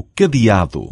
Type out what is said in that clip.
o cadeado.